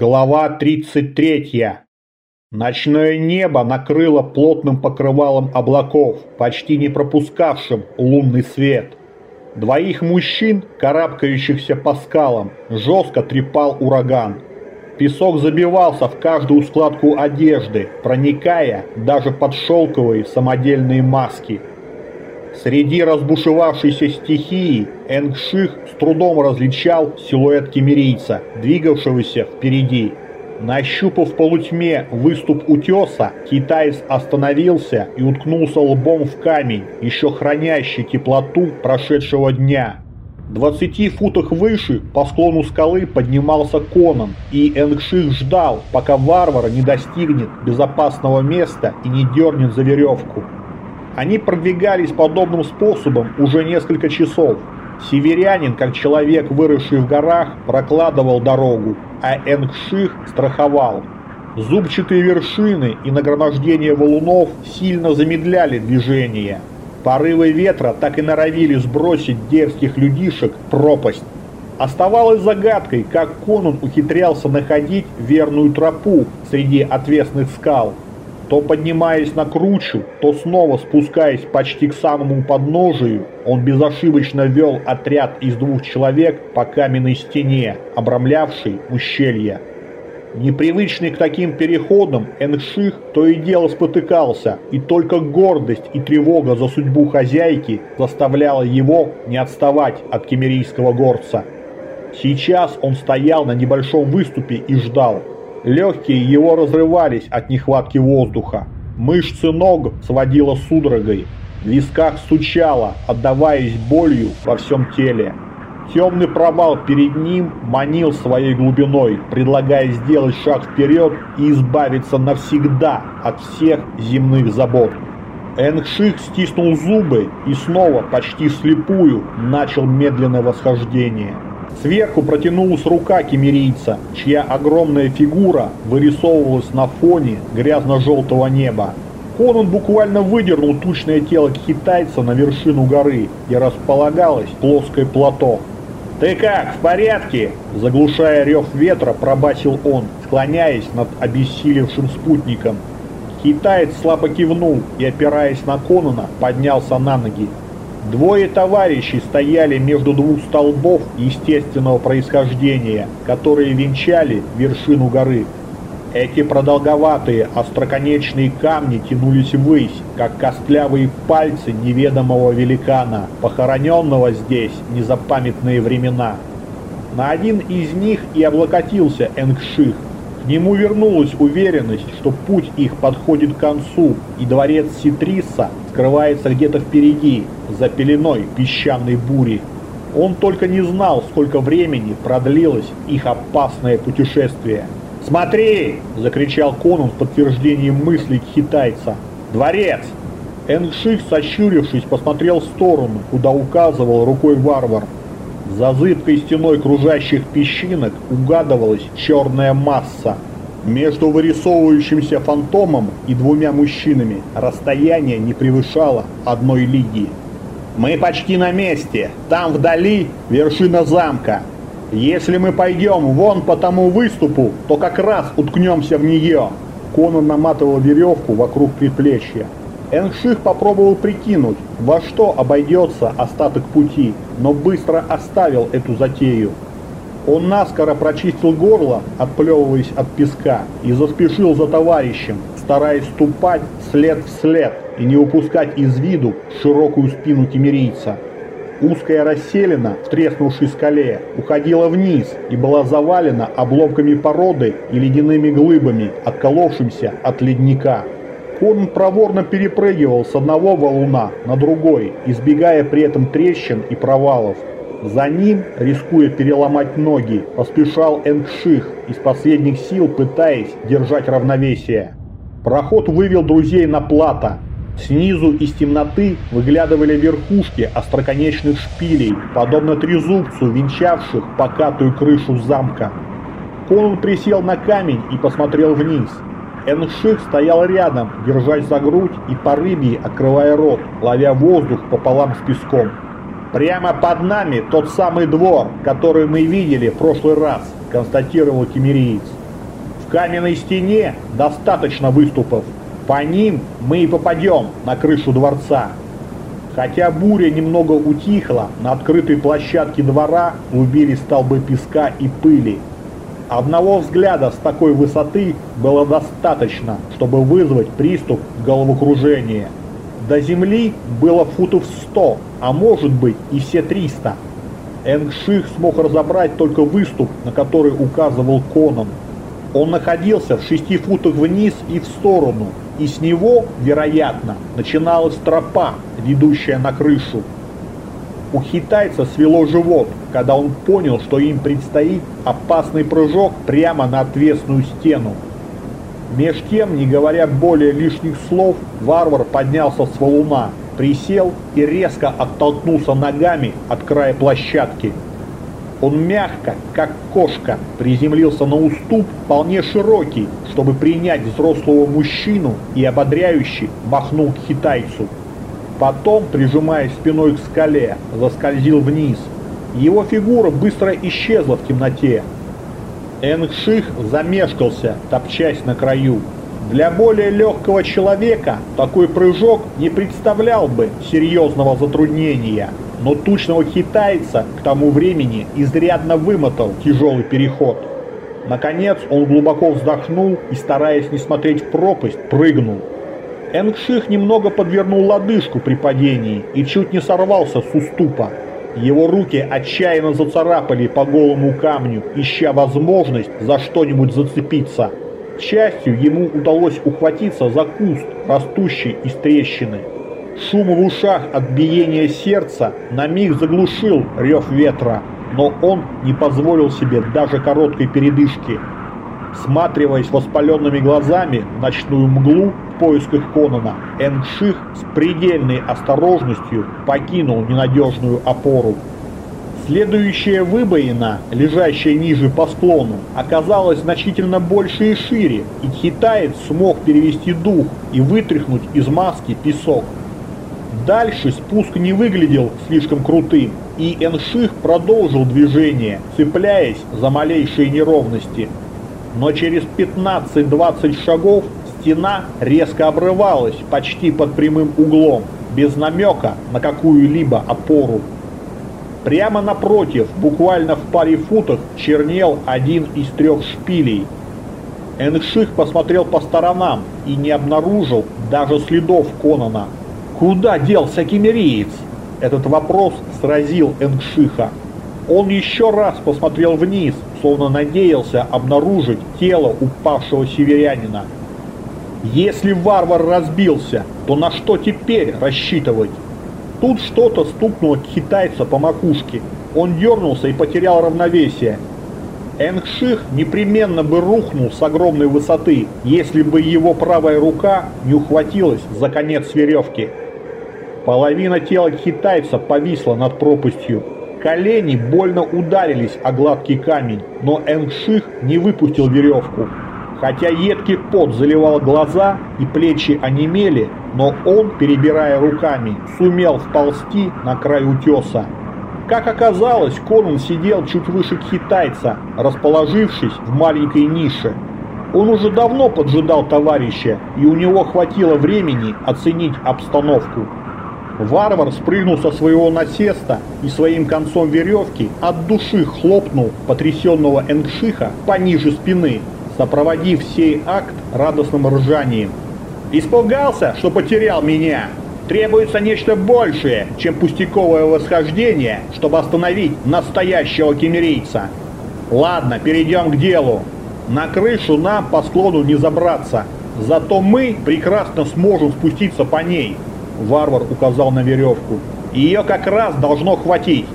Глава 33. Ночное небо накрыло плотным покрывалом облаков, почти не пропускавшим лунный свет. Двоих мужчин, карабкающихся по скалам, жестко трепал ураган. Песок забивался в каждую складку одежды, проникая даже под шелковые самодельные маски – Среди разбушевавшейся стихии Энгших с трудом различал силуэт кемерийца, двигавшегося впереди. Нащупав в полутьме выступ утеса, китаец остановился и уткнулся лбом в камень, еще хранящий теплоту прошедшего дня. В 20 футах выше по склону скалы поднимался Конан, и Энгших ждал, пока варвар не достигнет безопасного места и не дернет за веревку. Они продвигались подобным способом уже несколько часов. Северянин, как человек, выросший в горах, прокладывал дорогу, а Энгших страховал. Зубчатые вершины и нагромождение валунов сильно замедляли движение. Порывы ветра так и норовили сбросить дерзких людишек в пропасть. Оставалось загадкой, как Конун ухитрялся находить верную тропу среди отвесных скал – то поднимаясь на кручу, то снова спускаясь почти к самому подножию, он безошибочно вел отряд из двух человек по каменной стене, обрамлявшей ущелье. Непривычный к таким переходам, Энших то и дело спотыкался, и только гордость и тревога за судьбу хозяйки заставляла его не отставать от кемерийского горца. Сейчас он стоял на небольшом выступе и ждал, Легкие его разрывались от нехватки воздуха. Мышцы ног сводило судорогой. В висках стучало, отдаваясь болью во всем теле. Темный провал перед ним манил своей глубиной, предлагая сделать шаг вперед и избавиться навсегда от всех земных забот. Энгших стиснул зубы и снова, почти слепую, начал медленное восхождение. Сверху протянулась рука кемерийца, чья огромная фигура вырисовывалась на фоне грязно-желтого неба. Конан буквально выдернул тучное тело китайца на вершину горы, где располагалось плоское плато. «Ты как, в порядке?» Заглушая рев ветра, пробасил он, склоняясь над обессилевшим спутником. Китаец слабо кивнул и, опираясь на Конана, поднялся на ноги. Двое товарищей стояли между двух столбов естественного происхождения, которые венчали вершину горы. Эти продолговатые, остроконечные камни тянулись ввысь, как костлявые пальцы неведомого великана, похороненного здесь незапамятные времена. На один из них и облокотился Энгших. К нему вернулась уверенность, что путь их подходит к концу, и дворец Ситриса скрывается где-то впереди, за пеленой песчаной бури. Он только не знал, сколько времени продлилось их опасное путешествие. «Смотри!» – закричал Конун в подтверждении мыслей китайца. «Дворец!» Энгших, сощурившись, посмотрел в сторону, куда указывал рукой варвар. За зыбкой стеной кружащих песчинок угадывалась черная масса – между вырисовывающимся фантомом и двумя мужчинами расстояние не превышало одной лиги. «Мы почти на месте. Там вдали вершина замка. Если мы пойдем вон по тому выступу, то как раз уткнемся в нее». Конан наматывал веревку вокруг предплечья. Энших попробовал прикинуть, во что обойдется остаток пути, но быстро оставил эту затею. Он наскоро прочистил горло, отплевываясь от песка, и заспешил за товарищем, стараясь ступать след в след и не упускать из виду широкую спину кемерийца. Узкая расселена в треснувшей скале уходила вниз и была завалена обломками породы и ледяными глыбами, отколовшимся от ледника. Он проворно перепрыгивал с одного валуна на другой, избегая при этом трещин и провалов. За ним, рискуя переломать ноги, поспешал Энгших, из последних сил пытаясь держать равновесие. Проход вывел друзей на плато. Снизу из темноты выглядывали верхушки остроконечных шпилей, подобно трезубцу, венчавших покатую крышу замка. Конун присел на камень и посмотрел вниз. Энших стоял рядом, держась за грудь и по рыбье открывая рот, ловя воздух пополам с песком. «Прямо под нами тот самый двор, который мы видели в прошлый раз», – констатировал кемериец. В каменной стене достаточно выступов. По ним мы и попадем на крышу дворца. Хотя буря немного утихла, на открытой площадке двора убили столбы песка и пыли. Одного взгляда с такой высоты было достаточно, чтобы вызвать приступ головокружения. До земли было футов 100, а может быть и все 300. Энгших смог разобрать только выступ, на который указывал Конан. Он находился в шести футах вниз и в сторону, и с него, вероятно, начиналась тропа, ведущая на крышу. У китайца свело живот, когда он понял, что им предстоит опасный прыжок прямо на отвесную стену. Меж тем, не говоря более лишних слов, варвар поднялся с валуна, присел и резко оттолкнулся ногами от края площадки. Он мягко, как кошка, приземлился на уступ, вполне широкий, чтобы принять взрослого мужчину и ободряюще махнул к китайцу. Потом, прижимаясь спиной к скале, заскользил вниз. Его фигура быстро исчезла в темноте. Энгших замешкался, топчась на краю. Для более легкого человека такой прыжок не представлял бы серьезного затруднения но тучного китайца к тому времени изрядно вымотал тяжелый переход. Наконец он глубоко вздохнул и, стараясь не смотреть в пропасть, прыгнул. Энгших немного подвернул лодыжку при падении и чуть не сорвался с уступа. Его руки отчаянно зацарапали по голому камню, ища возможность за что-нибудь зацепиться. К счастью, ему удалось ухватиться за куст, растущий из трещины. Шум в ушах от биения сердца на миг заглушил рев ветра, но он не позволил себе даже короткой передышки. Сматриваясь воспаленными глазами в ночную мглу в поисках Конона, Энших с предельной осторожностью покинул ненадежную опору. Следующая выбоина, лежащая ниже по склону, оказалась значительно больше и шире, и китаец смог перевести дух и вытряхнуть из маски песок. Дальше спуск не выглядел слишком крутым, и Энших продолжил движение, цепляясь за малейшие неровности. Но через 15-20 шагов стена резко обрывалась почти под прямым углом, без намека на какую-либо опору. Прямо напротив, буквально в паре футах, чернел один из трех шпилей. Энших посмотрел по сторонам и не обнаружил даже следов Конона. Куда делся кемериец? Этот вопрос сразил Энгшиха. Он еще раз посмотрел вниз, словно надеялся обнаружить тело упавшего северянина. Если варвар разбился, то на что теперь рассчитывать? Тут что-то стукнуло китайца по макушке. Он дернулся и потерял равновесие. Энгших непременно бы рухнул с огромной высоты, если бы его правая рука не ухватилась за конец веревки. Половина тела китайца повисла над пропастью. Колени больно ударились о гладкий камень, но Энгших не выпустил веревку. Хотя едкий пот заливал глаза и плечи онемели, но он, перебирая руками, сумел вползти на край утеса. Как оказалось, Конун сидел чуть выше китайца, расположившись в маленькой нише. Он уже давно поджидал товарища, и у него хватило времени оценить обстановку. Варвар спрыгнул со своего насеста и своим концом веревки от души хлопнул потрясенного Энгшиха пониже спины, сопроводив сей акт радостным ржанием. «Испугался, что потерял меня? Требуется нечто большее, чем пустяковое восхождение, чтобы остановить настоящего кемерийца. Ладно, перейдем к делу. На крышу нам по склону не забраться, зато мы прекрасно сможем спуститься по ней». Варвар указал на веревку. Ее как раз должно хватить.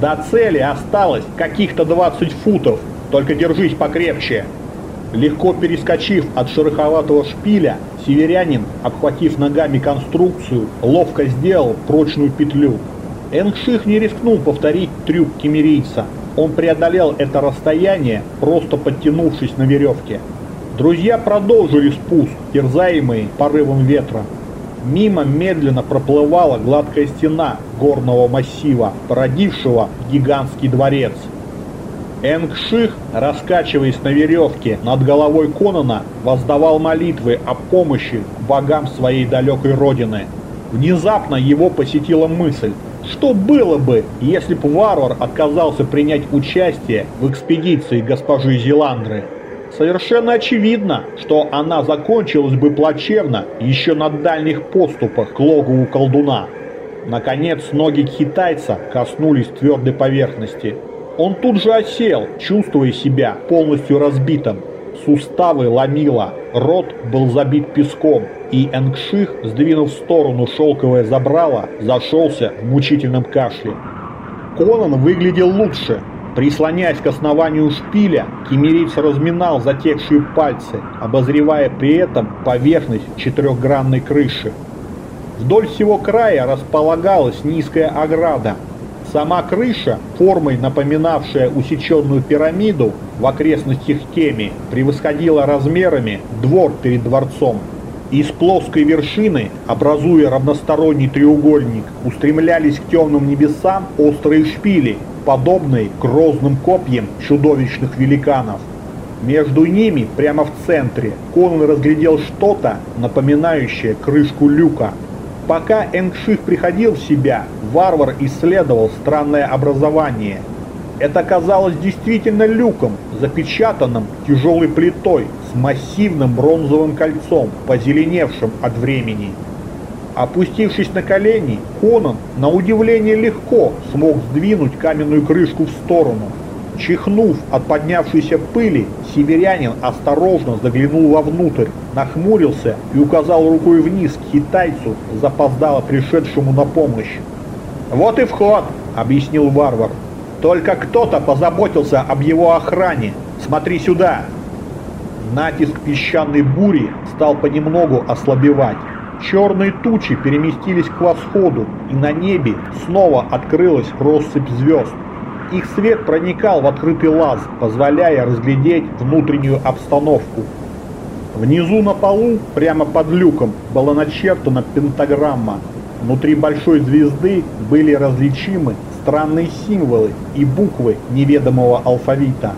До цели осталось каких-то 20 футов, только держись покрепче. Легко перескочив от шероховатого шпиля, северянин, обхватив ногами конструкцию, ловко сделал прочную петлю. Энгших не рискнул повторить трюк кемерийца. Он преодолел это расстояние, просто подтянувшись на веревке. Друзья продолжили спуск, терзаемые порывом ветра. Мимо медленно проплывала гладкая стена горного массива, породившего гигантский дворец. Энгших, раскачиваясь на веревке над головой Конона, воздавал молитвы о помощи богам своей далекой родины. Внезапно его посетила мысль, что было бы, если бы варвар отказался принять участие в экспедиции госпожи Зеландры? Совершенно очевидно, что она закончилась бы плачевно еще на дальних подступах к логову колдуна. Наконец ноги китайца коснулись твердой поверхности. Он тут же осел, чувствуя себя полностью разбитым. Суставы ломило, рот был забит песком, и Энгших, сдвинув в сторону шелковое забрало, зашелся в мучительном кашле. Конан выглядел лучше. Прислоняясь к основанию шпиля, кемерийц разминал затекшие пальцы, обозревая при этом поверхность четырехгранной крыши. Вдоль всего края располагалась низкая ограда. Сама крыша, формой напоминавшая усеченную пирамиду в окрестностях Кеми, превосходила размерами двор перед дворцом. Из плоской вершины, образуя равносторонний треугольник, устремлялись к темным небесам острые шпили, подобные грозным копьям чудовищных великанов. Между ними, прямо в центре, Конан разглядел что-то, напоминающее крышку люка. Пока Энгших приходил в себя, варвар исследовал странное образование. Это казалось действительно люком, запечатанным тяжелой плитой с массивным бронзовым кольцом, позеленевшим от времени. Опустившись на колени, Конан, на удивление легко, смог сдвинуть каменную крышку в сторону. Чихнув от поднявшейся пыли, северянин осторожно заглянул вовнутрь, нахмурился и указал рукой вниз к китайцу, запоздало пришедшему на помощь. «Вот и вход», — объяснил варвар. «Только кто-то позаботился об его охране. Смотри сюда!» Натиск песчаной бури стал понемногу ослабевать. Черные тучи переместились к восходу, и на небе снова открылась россыпь звезд. Их свет проникал в открытый лаз, позволяя разглядеть внутреннюю обстановку. Внизу на полу, прямо под люком, была начертана пентаграмма. Внутри большой звезды были различимы странные символы и буквы неведомого алфавита.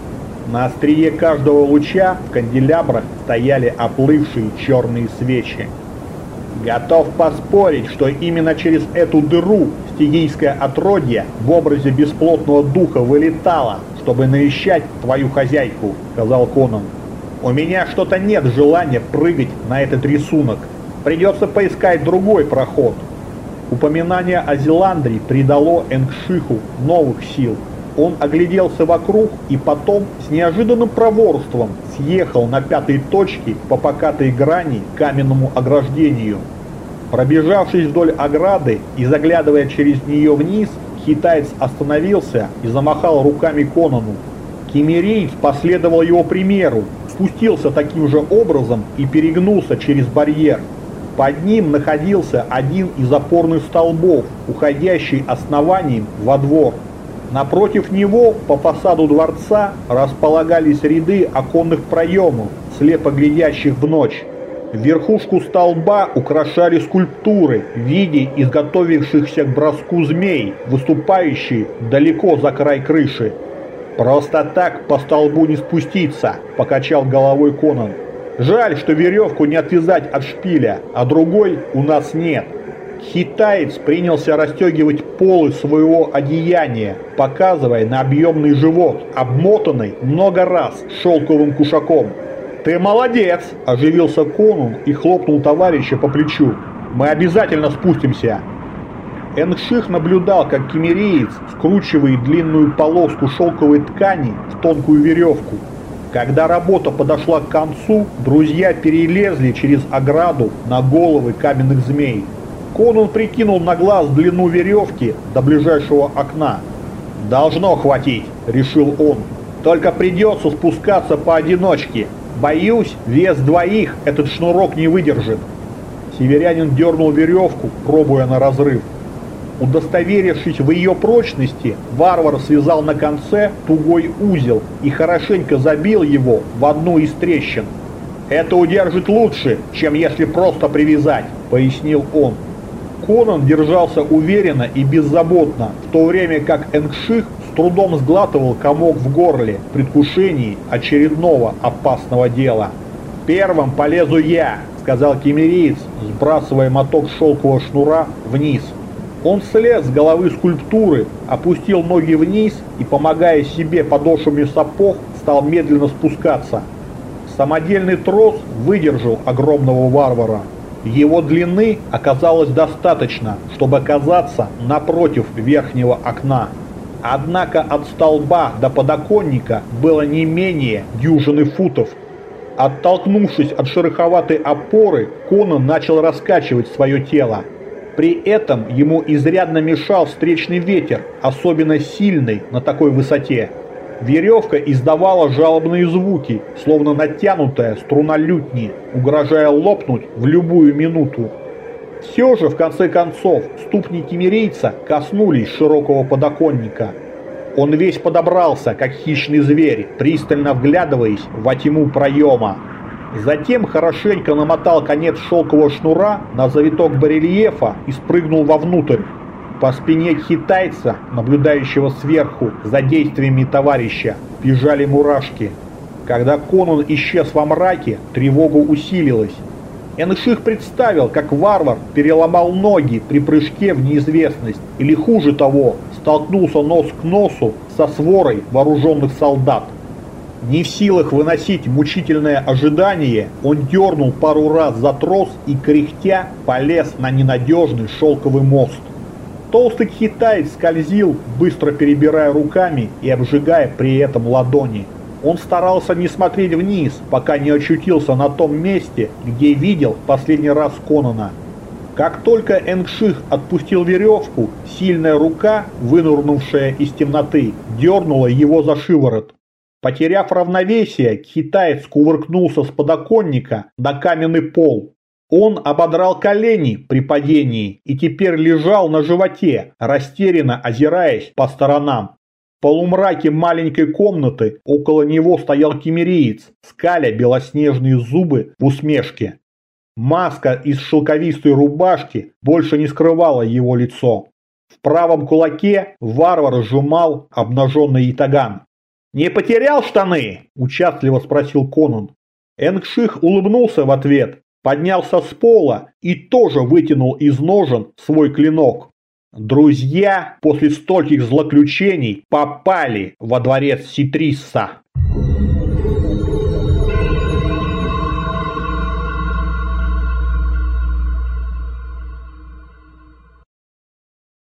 На острие каждого луча в канделябрах стояли оплывшие черные свечи. Готов поспорить, что именно через эту дыру стигийское отродье в образе бесплотного духа вылетало, чтобы навещать твою хозяйку, сказал Конан. У меня что-то нет желания прыгать на этот рисунок. Придется поискать другой проход. Упоминание о Зеландре придало Энгшиху новых сил. Он огляделся вокруг и потом с неожиданным проворством съехал на пятой точке по покатой грани каменному ограждению. Пробежавшись вдоль ограды и заглядывая через нее вниз, китаец остановился и замахал руками Конану. Кемериец последовал его примеру, спустился таким же образом и перегнулся через барьер. Под ним находился один из опорных столбов, уходящий основанием во двор. Напротив него, по фасаду дворца, располагались ряды оконных проемов, слепо глядящих в ночь. Верхушку столба украшали скульптуры в виде изготовившихся к броску змей, выступающие далеко за край крыши. «Просто так по столбу не спуститься», – покачал головой Конан. «Жаль, что веревку не отвязать от шпиля, а другой у нас нет». Хитаец принялся расстегивать полы своего одеяния, показывая на объемный живот, обмотанный много раз шелковым кушаком. «Ты молодец!» – оживился Конун и хлопнул товарища по плечу. «Мы обязательно спустимся!» Энших наблюдал, как кемериец скручивает длинную полоску шелковой ткани в тонкую веревку. Когда работа подошла к концу, друзья перелезли через ограду на головы каменных змей. Конун прикинул на глаз длину веревки до ближайшего окна. «Должно хватить», — решил он. «Только придется спускаться поодиночке. Боюсь, вес двоих этот шнурок не выдержит». Северянин дернул веревку, пробуя на разрыв. Удостоверившись в ее прочности, варвар связал на конце тугой узел и хорошенько забил его в одну из трещин. «Это удержит лучше, чем если просто привязать», — пояснил он. Конан держался уверенно и беззаботно, в то время как Энгших с трудом сглатывал комок в горле в предвкушении очередного опасного дела. «Первым полезу я», — сказал кемериец, сбрасывая моток шелкового шнура вниз. Он слез с головы скульптуры, опустил ноги вниз и, помогая себе подошвами сапог, стал медленно спускаться. Самодельный трос выдержал огромного варвара. Его длины оказалось достаточно, чтобы оказаться напротив верхнего окна. Однако от столба до подоконника было не менее дюжины футов. Оттолкнувшись от шероховатой опоры, Конан начал раскачивать свое тело. При этом ему изрядно мешал встречный ветер, особенно сильный на такой высоте. Веревка издавала жалобные звуки, словно натянутая струна лютни, угрожая лопнуть в любую минуту. Все же, в конце концов, ступни кемерийца коснулись широкого подоконника. Он весь подобрался, как хищный зверь, пристально вглядываясь во тьму проема. Затем хорошенько намотал конец шелкового шнура на завиток барельефа и спрыгнул вовнутрь. По спине китайца, наблюдающего сверху за действиями товарища, бежали мурашки. Когда Конун исчез во мраке, тревога усилилась. Энших представил, как варвар переломал ноги при прыжке в неизвестность, или хуже того, столкнулся нос к носу со сворой вооруженных солдат. Не в силах выносить мучительное ожидание, он дернул пару раз за трос и, кряхтя, полез на ненадежный шелковый мост. Толстый китаец скользил, быстро перебирая руками и обжигая при этом ладони. Он старался не смотреть вниз, пока не очутился на том месте, где видел последний раз Конона. Как только Энгших отпустил веревку, сильная рука, вынурнувшая из темноты, дернула его за шиворот. Потеряв равновесие, китаец кувыркнулся с подоконника на каменный пол. Он ободрал колени при падении и теперь лежал на животе, растерянно озираясь по сторонам. В полумраке маленькой комнаты около него стоял кемериец, скаля белоснежные зубы в усмешке. Маска из шелковистой рубашки больше не скрывала его лицо. В правом кулаке варвар сжимал обнаженный ятаган. «Не потерял штаны?» – участливо спросил Конун. Энгших улыбнулся в ответ, поднялся с пола и тоже вытянул из ножен свой клинок. Друзья после стольких злоключений попали во дворец Ситрисса.